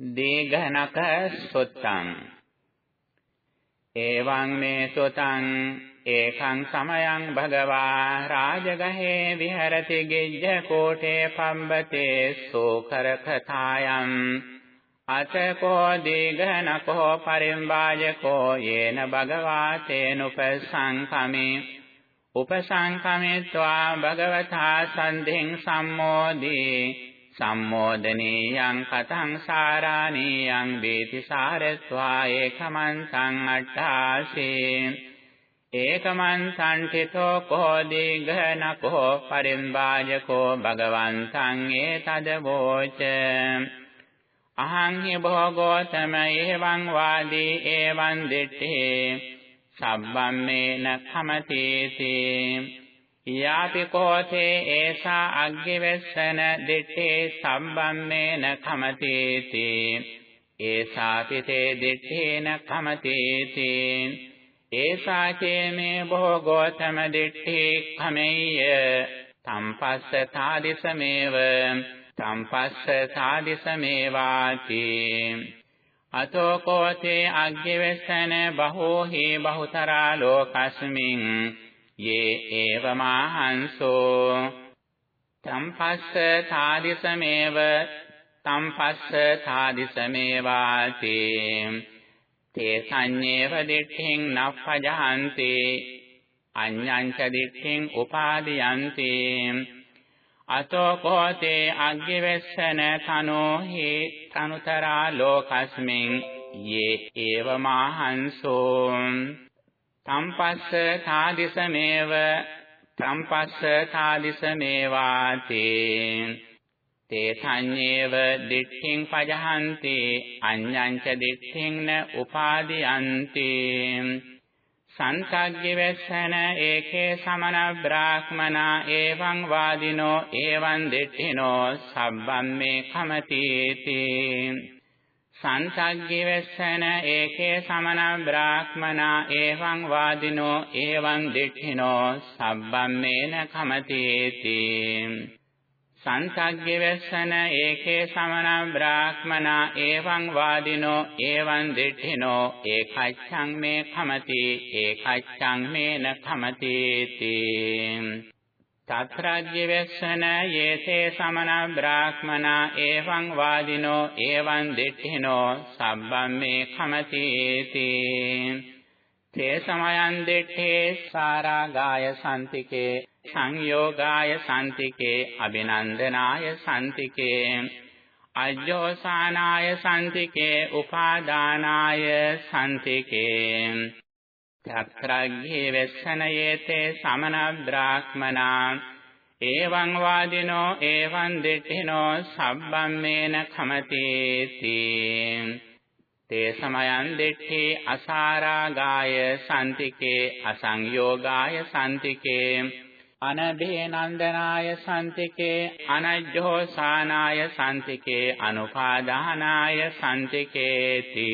දීඝනක සුත්තං। එවං මේ සුතං ඒකං සමයං භගවා රාජගහේ විහෙරති ගෙජ්ජ කෝටේ පම්බතේ සෝකරකථායම්। අතකෝ දීඝනකෝ පරිම්බාජකෝ යේන භගවා තේනුපසංකමේ। උපසංකමෙත්වා භගවතා සන්ධින් සම්මෝදී සම්මෝදනීයං කතං සාරාණීයං වේති සාරත්වා ඒකමන්තං අට්ඨාසේ ඒකමන්තං තිතෝ කෝ දීඝනකෝ පරිම්බාජකෝ භගවන්තං ඒතදවෝච අහං හි භෝගෝතම එවං වාදී එවං දිත්තේ සබ්බම්මේන කමතේසේ යාපි කෝතේ ඒසා අග්ගිවෙස්සන දිත්තේ සම්බම්මේන කමතේති. ඒසාපි තේ දිත්තේන කමතේති. ඒසා චේමේ බොහෝ ගෝතම දිත්තේ කමෙය්‍ය. තම්පස්ස තාදිසමේව තම්පස්ස තාදිසමේවාති අතෝ කෝතේ අග්ගිවෙස්සන බහෝ හි බහුතරා ලෝකස්මින් යේ ඒවමාහංසෝ තම්පස්ස ථාදිසමේව තම්පස්ස ථාදිසමේවාති තේ සංඤේව දිට්ඨින් නප්පජහන්ති අඤ්ඤං ච දිට්ඨින් උපාදීයන්ති අතෝ කෝතේ අග්ගිවෙස්සන තනෝ හි තනුතරා ලෝකස්මින් යේ ඒවමාහංසෝ තම්පස්ස සාදිසමේව තම්පස්ස සාදිසමේවාති. තේ සංඤේව දිට්ඨින් පජහන්ති අඤ්ඤං ච දිට්ඨින් න උපාදීයන්ති. සංසග්ගි වෙස්සන ඒකේ සමන බ්‍රාහ්මනා එවං වාදිනෝ එවං දිට්ඨිනෝ සබ්බම්මේ කමතීති. සංසග්ගි වෙස්සන ඒකේ සමන බ්‍රාහ්මනා එවං වාදිනෝ එවං දිඨිනෝ සබ්බම්මේන කමතේති. සංසග්ගි වෙස්සන ඒකේ සමන බ්‍රාහ්මනා එවං වාදිනෝ එවං දිඨිනෝ ඒකච්ඡං මේ කමති ඒකච්ඡං මේන කමතේති. තත්‍රාජ්‍ය වෙස්සන යේසේ සමන බ්‍රාහ්මනා එවං වාදිනෝ එවං දිට්ඨිනෝ සබ්බම් මේ කමතීති තේ සමයන් දිට්ඨේ සාරාගාය සම්තිකේ සංයෝගාය සම්තිකේ අබිනන්දනාය සම්තිකේ අජ්ජෝසානාය සම්තිකේ උපාදානාය සම්තිකේ චත්‍රග්ගේ වෙස්සනයේතේ සමන බ්‍රාහ්මනා එවං වාදිනෝ එවං දිඨිනෝ සබ්බම්මේන khමතේති තේ සමයන් දිඨි අසාරාගාය සම්තිකේ අසංයෝගාය සම්තිකේ අනබේනන්දනාය සම්තිකේ අනජ්ජෝසානාය සම්තිකේ අනුපාදානාය සම්තිකේති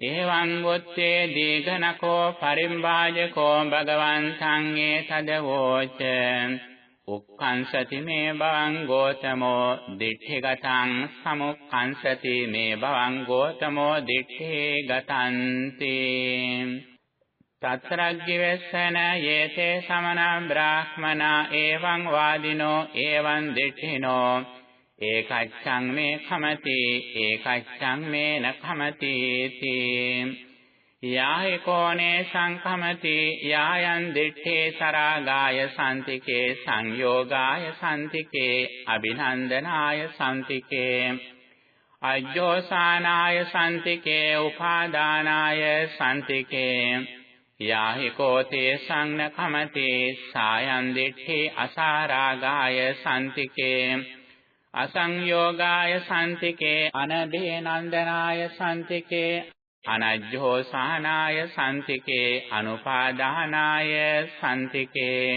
එවං වොත්තේ දීඝනකෝ පරිම්බාජකෝ භගවන්තං ඒතදවෝච උක්ඛංසති මේ භවං ගෝතමෝ දිඨිගතං සමුක්ඛංසති මේ භවං ගෝතමෝ දිඨිගතන්ති තත්‍රග්ගිවෙස්සන යේතේ සමන බ්‍රාහ්මනා එවං වාදිනෝ එවං දිඨිනෝ ඒකච්ඡං මේ khමති ඒකච්ඡං මේ නඛමති තී. යාහි කෝනේ සංඛමති යායන් දිත්තේ සරාගාය සම්තිකේ සංයෝගාය සම්තිකේ අභිනන්දනාය සම්තිකේ අජ්ජෝසානාය සම්තිකේ උපාදානාය සම්තිකේ යාහි කෝතේ සංන කමති සායන් දිත්තේ අසාරාගාය සම්තිකේ අසංයෝගාය සම්තිකේ අනදේනන්දනාය සම්තිකේ අනජ්ජෝසානාය සම්තිකේ අනුපාදානාය සම්තිකේ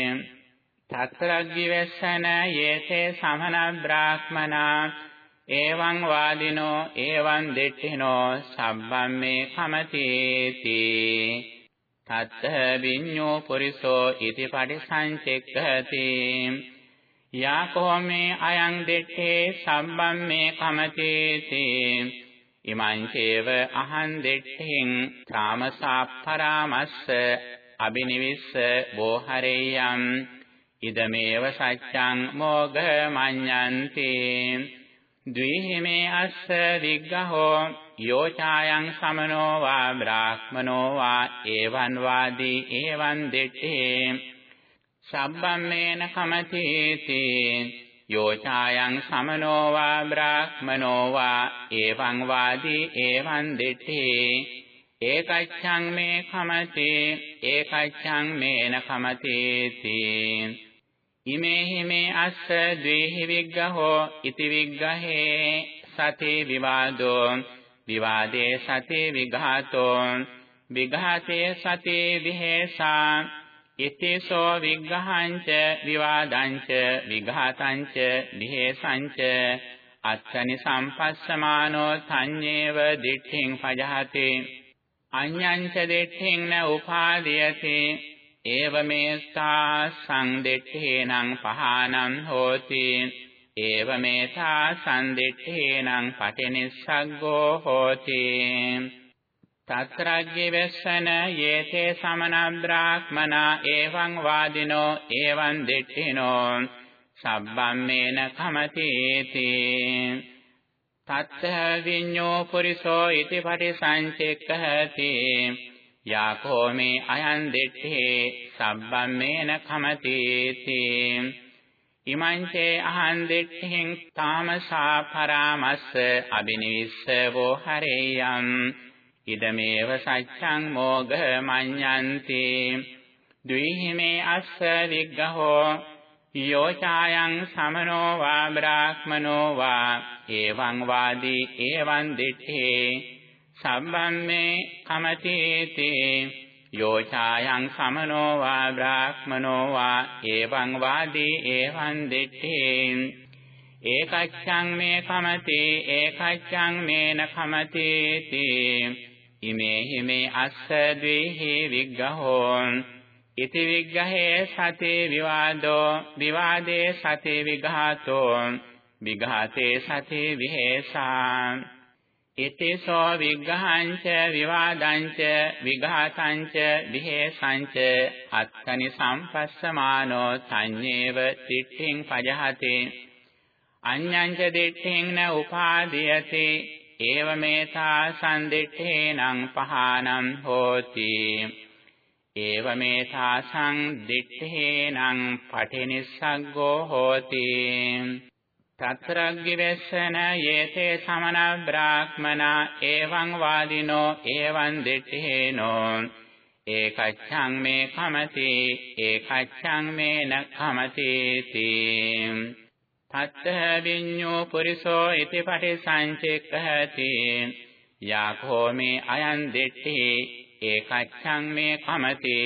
තත්‍රග්ගිවෙස්සන යේතේ සමන බ්‍රාහ්මනා එවං වාදිනෝ එවං දිට්ඨිනෝ සබ්බම්මේ කමතේති. තත්ත විඤ්ඤෝ පුරිසෝ ඉති පටිසංචෙක්ඛති. යාකෝ මේ අයං දෙත්තේ සම්බම් මේ කමතේති ඉමං චේව අහං දෙත්තෙන් තාමසාප්පරාමස්ස අබිනිවිස්ස බෝහරේයම් ඉදමේව සත්‍යං මෝඝ මඤ්ඤන්ති ද්විහිමේ අස්ස විග්ගහෝ යෝචායන් සමනෝ වා බ්‍රාහ්මනෝ වා එවං වාදී එවං දෙත්තේ සබ්බම්මේන කමතේති යෝචායන් සමනෝ වා බ්‍රාහ්මනෝ වා එවං වාදී එවං දෙත්තේ ඒකච්ඡං මේ කමති ඒකච්ඡං මේන කමතේති ඉමේහි මේ අස්ස ද්වේහි විග්ගහෝ ඉති විග්ගහේ සතේ විවාදෝ විවාදේ සතේ විඝාතෝ විඝාතේ සතේ විහෙසා ඉතිසෝ විග්ඝහංච විවාදංච විඝාතංච විහෙසංච අත්තනි සම්පස්සමානෝ සංඤේව දිඨින් පජහති අඤ්ඤංච දිඨින් න උපාදීයති ඒවමේස්සා සංදිඨේනං පහානං හෝති ඒවමේතා සංදිඨේනං පටිනිස්සග්ගෝ හෝති තත්‍රග්ගේ වෙස්සන යේතේ සමන බ්‍රාහ්මනා එවං වාදිනෝ එවං දිඨිනෝ සබ්බම්මේන කමතේති තත්ත විඤ්ඤෝ පුරිසෝ ඉති පටිසංචෙක්ඛති යාකෝ මේ අයං දිත්තේ සබ්බම්මේන කමතේති ඉමංචේ අහං දිත්තෙන් තාමසා පරාමස්ස අබිනිවිස්ස වෝ හරේයම් ඉදමේව සච්ඡං මෝඝ මඤ්ඤන්ති ද්විහිමේ අස්ස විග්ගහෝ යෝචායන් සමනෝ වා බ්‍රාහ්මනෝ වා එවං වාදී එවං දිත්තේ සම්බම්මේ කමතේති යෝචායන් සමනෝ වා බ්‍රාහ්මනෝ වා එවං වාදී එවං දිත්තේ ඒකච්ඡං මේ කමති ඒකච්ඡං මේන කමතේති. ඉමේ හිමේ අස්ස ද්වේහි විග්ගහෝ. ඉති විග්ගහේ සතේ විවාදෝ විවාදේ සතේ විඝාතෝ. විඝාතේ සතේ විහෙසා. ඉතිසෝ විග්ඝහංච විවාදංච විඝාතංච විහෙසංච. අත්තනි සම්පස්සමානෝ සංඤේව තිට්ඨින් පජහති. අඤ්ඤංච දිට්ඨින් න උපාදීයති ඒවමේතා සම්දිට්ඨේනං පහානම් හෝති. ඒවමේතා සංදිට්ඨේනං පටිනිස්සග්ගෝ හෝති. තත්‍රග්ගිවෙස්සන යේතේ සමන බ්‍රාහ්මනා එවං වාදිනෝ එවං දිඨේනෝ ඒකච්ඡං මේ කමති ඒකච්ඡං මේ න කමති තී. තත්ත විඤ්ඤෝ පුරිසෝ ඉති පටිසංචෙක්ඛති. යාකෝ මේ අයං දිඨි ඒකච්ඡං මේ කමති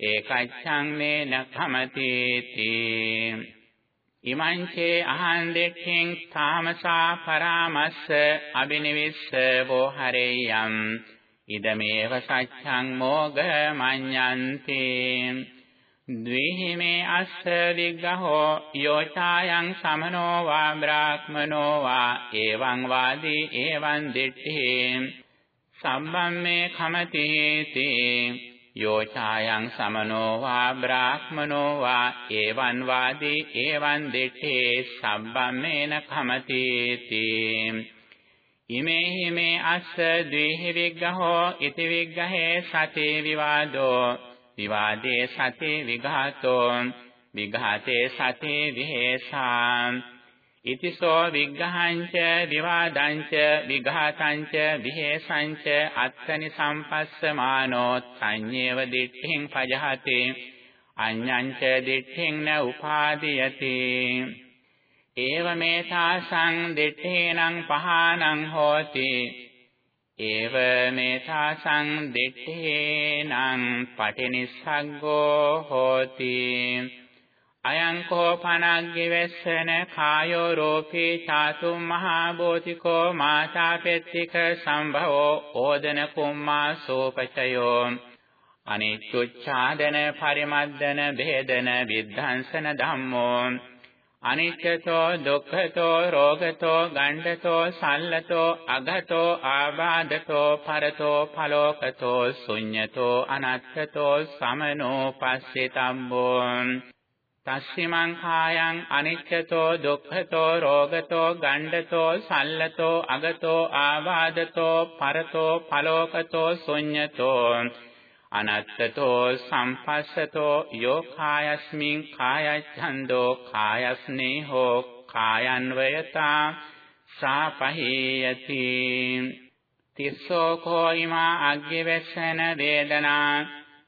ඒකච්ඡං මේ න කමති තී ඉමංචේ අහං දෙක්ඛෙන් තාමසා පරාමස්ස අබිනිවිස්ස වෝ හරේයම්. ඉදමේව සච්ඡං මෝඝ මඤ්ඤන්ති. ද්විහිමේ අස්ස විග්ගහෝ යෝචායන් සමනෝ වා බ්‍රාහ්මනෝ වා එවං වාදී එවං දිට්ඨි සම්බම්මේ khමති තේ යෝචායන් සමනෝ වා බ්‍රාහ්මනෝ වා එවං වාදී එවං දිත්තේ සම්බම්මේන කමතීති ඉමේ හිමේ අස්ස ද්විහි විග්ගහෝ ඉති විග්ගහේ සතේ විවාදෝ විවාදේ සතේ විඝාතෝ විඝාතේ සතේ විහෙසා ඉතිසෝ විග්ඝහංච විවාදංච විඝාතංච විහෙසංච අත්තනි සම්පස්සමානෝ සංඤේව දිට්ඨින් පජහති අඤ්ඤංච දිට්ඨින් න උපාදීයති ඒවමේතාසං දිට්ඨේනං පහානං හෝති ඒවමේතාසං දිට්ඨේනං පටිනිස්සග්ගෝ හෝති। අයං කෝ පනග්ගිවෙස්සන කායෝ රෝපී චාතු මහා බෝධිකෝ මාතා පෙත්තික සම්භවෝ ඕදන කුම්මා සෝපචයෝ। අනිච්චුච්ඡාදන පරිමද්දන බෙහෙදන විද්ධාංසන ධම්මෝ। අනිච්චතෝ දුක්ඛතෝ රෝගතෝ ගණ්ඩතෝ සල්ලතෝ අගතෝ ආබාධතෝ පරතෝ ඵලෝකතෝ ශුඤ්ඤතෝ අනත්තතෝ සමනෝ පස්සිතම්බෝ. තස්සිමං කායං අනිච්චතෝ දුක්ඛතෝ රෝගතෝ ගණ්ඩතෝ සල්ලතෝ අගතෝ ආබාධතෝ පරතෝ ඵලෝකතෝ ශුඤ්ඤතෝ. අනත්තතෝ සම්පස්සතෝ යෝ කායස්මින් කායච්ඡන්தோ කායස්නේහෝ කායන්වයතා සාපහේයති තිස්සෝ කෝයිමා අග්ගිවස්සන වේදනා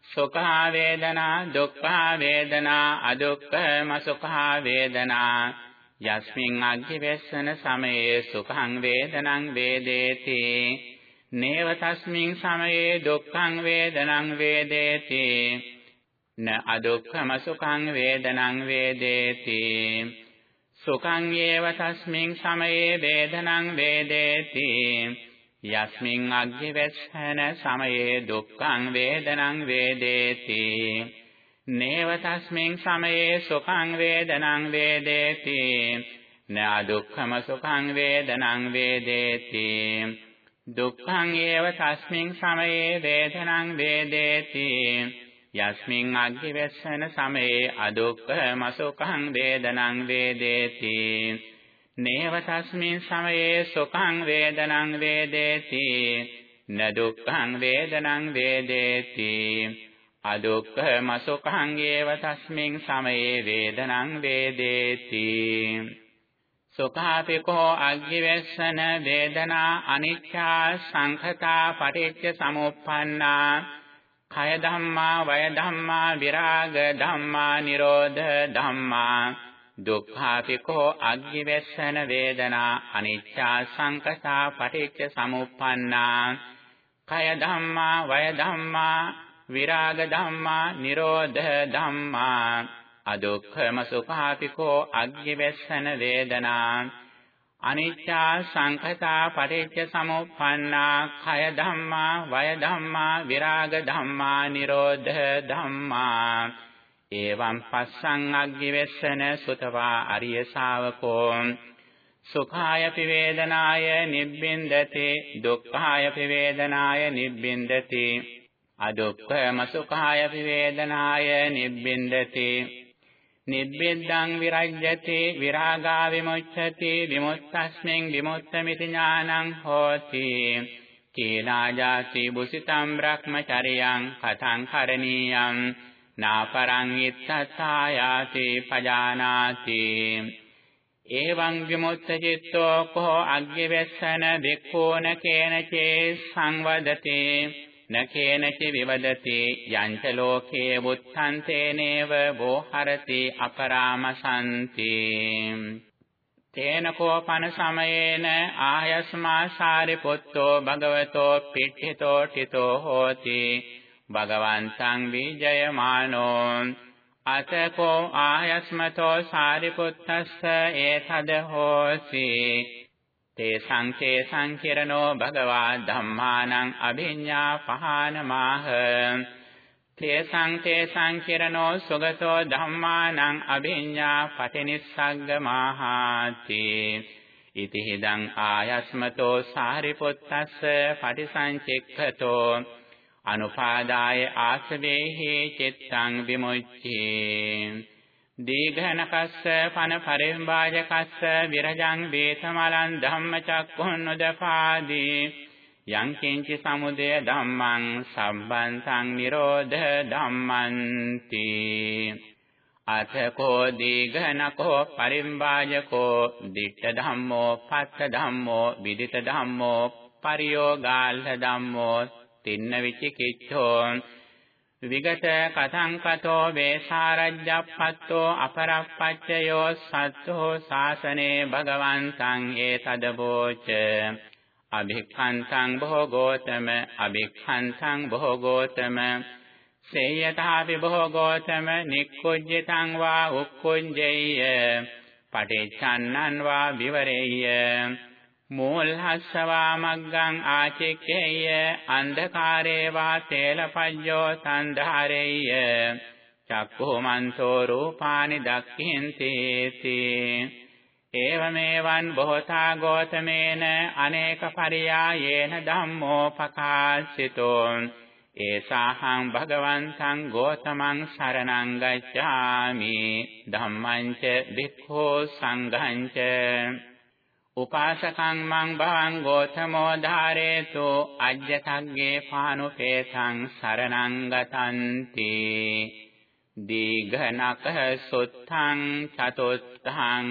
සුඛා වේදනා දුක්ඛා වේදනා අදුක්ඛම සුඛා වේදනා යස්මින් අග්ගිවස්සන සමයේ සුඛං වේදනං වේදේති නේව තස්මින් සමයේ දුක්ඛං වේදනං වේදේති। න අදුක්ඛම සුඛං වේදනං වේදේති। සුඛං ඒව තස්මින් සමයේ වේදනං වේදේති। යස්මින් අග්ගිවස්සන සමයේ දුක්ඛං වේදනං වේදේති। නේව තස්මින් සමයේ සුඛං වේදනං වේදේති। න අදුක්ඛම සුඛං වේදනං වේදේති। දුක්ඛං ඒව තස්මින් සමයේ වේදනං වේදේති. යස්මින් අග්ගිවස්සන සමයේ අදුක්ඛම සුඛං වේදනං වේදේති. නේව තස්මින් සමයේ සුඛං වේදනං වේදේති. න දුක්ඛං වේදනං වේදේති. අදුක්ඛම සුඛං ඒව තස්මින් සමයේ වේදනං වේදේති. සුඛාපිකෝ අග්ගිවස්සන වේදනා අනිච්චා සංඛතා පටිච්ච සමුප්පන්නා කය ධම්මා වය ධම්මා විරාග ධම්මා නිරෝධ ධම්මා දුක්ඛාපිකෝ අග්ගිවස්සන වේදනා අනිච්චා සංඛතා පටිච්ච සමුප්පන්නා කය ධම්මා වය ධම්මා විරාග ධම්මා නිරෝධ ධම්මා අදුක්ඛම සුඛාපිකෝ අග්ගිවස්සන වේදනා අනිච්චා සංඛතා පටිච්ච සමුප්පන්නා khය ධම්මා වය ධම්මා විරාග ධම්මා නිරෝධ ධම්මා එවං පස්සං අග්ගිවස්සන සුතවා අරිය ශාවකෝ සුඛාය පිවේදනාය නිබ්බින්දති දුක්ඛාය පිවේදනාය නිබ්බින්දති අදුක්ඛම සුඛාය පිවේදනාය නිබ්බින්දති නිබ්බෙද්දං විරජ්‍යති විරාගා විමුච්ඡති විමුක්තස්මින් විමුක්තമിതി ඥානං හෝති. කීනාජාති බුසිතම් බ්‍රහ්මචරියං කතං කරණීයං නාපරං ඉත්තසායාති පජානාති. එවං විමුක්ත චිත්තෝ කෝ අග්ගිවස්සන බික්ඛූන කේනචේ සංවදතේ. නකේනච විවදති යංච ලෝකේ වුත්තන්තේනේව බෝහරති අපරාමසන්ති තේන කෝපන සමයේන ආයස්මා සාරිපුත්තෝ භගවතෝ පිට්ඨිතෝ ඨිතෝ හෝති භගවන්තං විජයමානෝ අතකෝ ආයස්මතෝ සාරිපුත්තස්ස ඒතද හෝසි තේ සංකේ සංකිරණෝ භගවා ධම්මානං අභිඤ්ඤා පහනමාහ තේ සංකේ සංකිරණෝ සුගතෝ ධම්මානං අභිඤ්ඤා පටිනිස්සග්ගමාහාති ඉති හිදං ආයස්මතෝ සාරිපුත්තස්ස පටිසංචෙක්ඛතෝ අනුපාදාය ආසවේහි චිත්තං විමුච්ඡේ දීඝනකස්ස පන පරිම්බාජකස්ස විරජං වේතමලං ධම්මචක්ඛුන්නුදපාදී යං කිංචි සමුදය ධම්මං සම්බන්තං නිරෝධ ධම්මන්ති අතකෝ දීඝනකෝ පරිම්බාජකෝ දිට්ඨ ධම්මෝ පත්ත ධම්මෝ විදිත ධම්මෝ පරියෝගාල්හ ධම්මෝ තින්න විචිකිච්ඡෝ විගත කතං කතෝ වේසාරජ්ජප්පත්තෝ අපරප්පච්චයෝ සත්තෝ ශාසනේ භගවන්තං ඒතදබෝච අභික්ඛන්තං භෝගෝතම අභික්ඛන්තං භෝගෝතම සේයතාපි භෝගෝතම නික්කුජ්ජතං වා උක්කුජ්ජේය පටිච්චන්නං වා විවරේය මූල්හස්සවා මග්ගං ආචික්කේය අන්ධකාරේ වා තේලපඤ්ඤෝ සන්ධාරේය. චක්ඛුමන්තෝ රූපානි දක්ඛින්ති ඒවමේවං බොහෝතා ගෝතමේන අනේක පරියායේන ධම්මෝ පකාශිතෝ. ඒසාහං භගවන්තං ගෝතමං සරණං ගච්ඡාමි. ධම්මං ච භික්ඛෝ සංඝං ච. උපාසකං මං භවං ගෝතමෝ ධාරේතු අජ්ජතග්ගේ පානුපේතං සරණං ගතන්ති දීඝනක සුත්තං චතුත්තං